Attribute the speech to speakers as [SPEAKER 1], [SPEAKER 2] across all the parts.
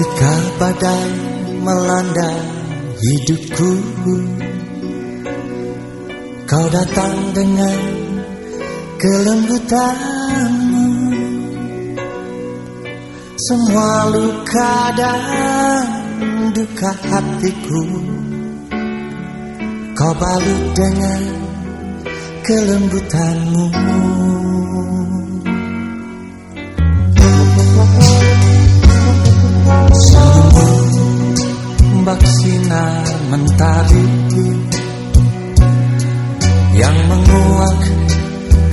[SPEAKER 1] Ketika badai melanda hidupku Kau datang dengan kelembutanmu. Semua luka dan duka hatiku Kau balik dengan kelembutanmu mentari yang menguak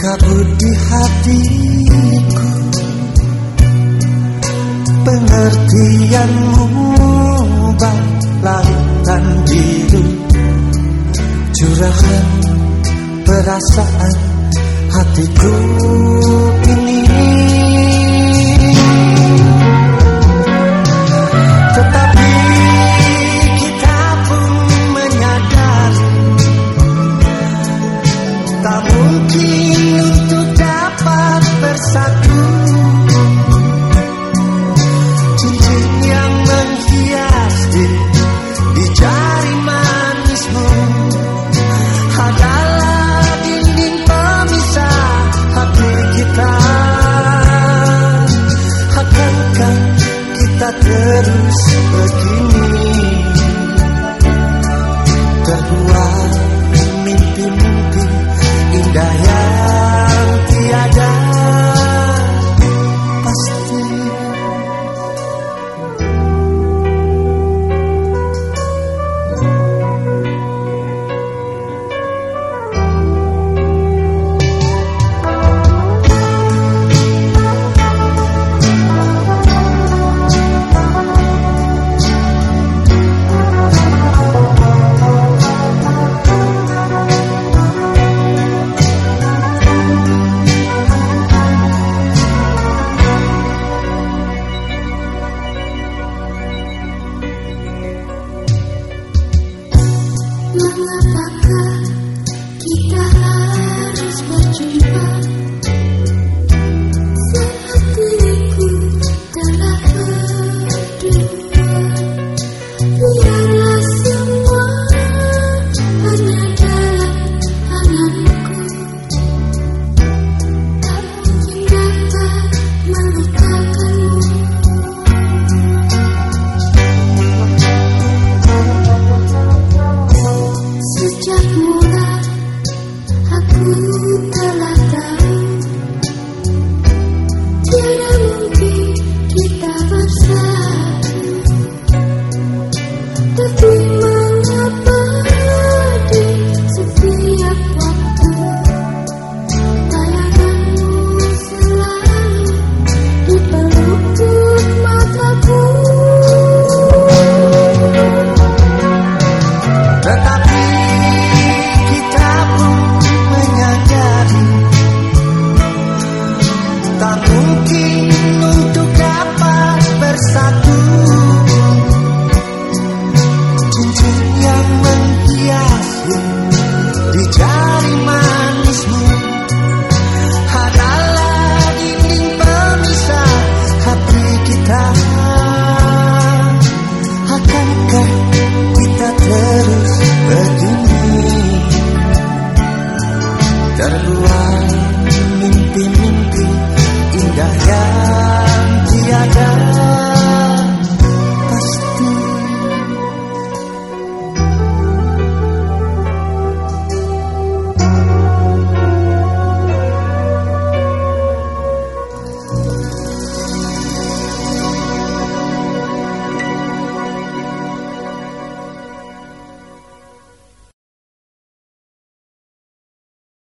[SPEAKER 1] kabut di hatiku. Pengertianmu lautan biru curahan perasaan hatiku tak mungkin